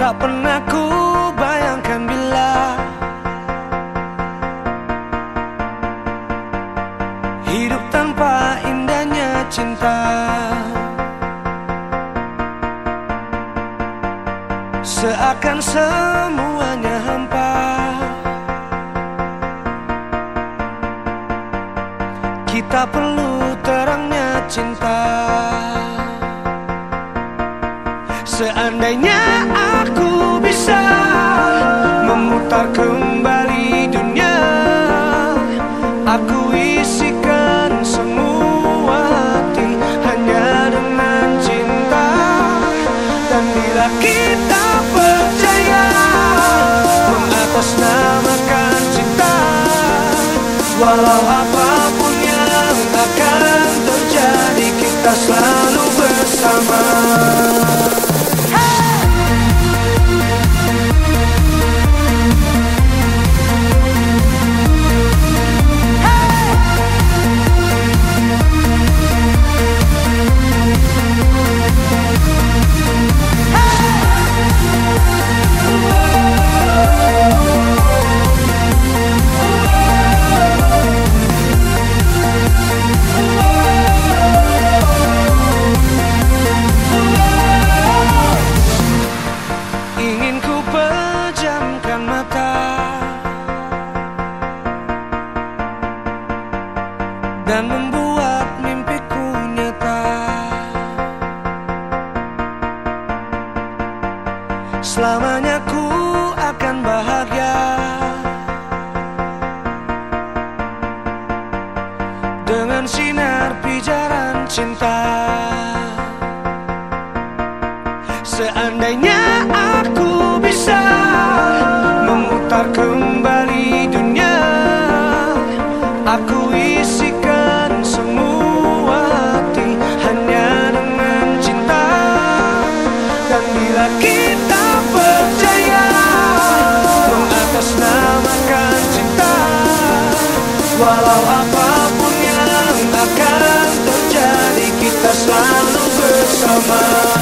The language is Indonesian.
Tak pernah ku bayangkan bila Hidup tanpa indahnya cinta. Seakan semuanya hampa. Kita perlu terangnya cinta. Seandainya percaya mengatasnamakan cinta. Walau apa pun yang akan terjadi kita selalu bersama Selamanya ku akan bahagia. Dengan sinar pijaran cinta. Seandainya aku Walau apa pun yang akan terjadi kita selalu bersama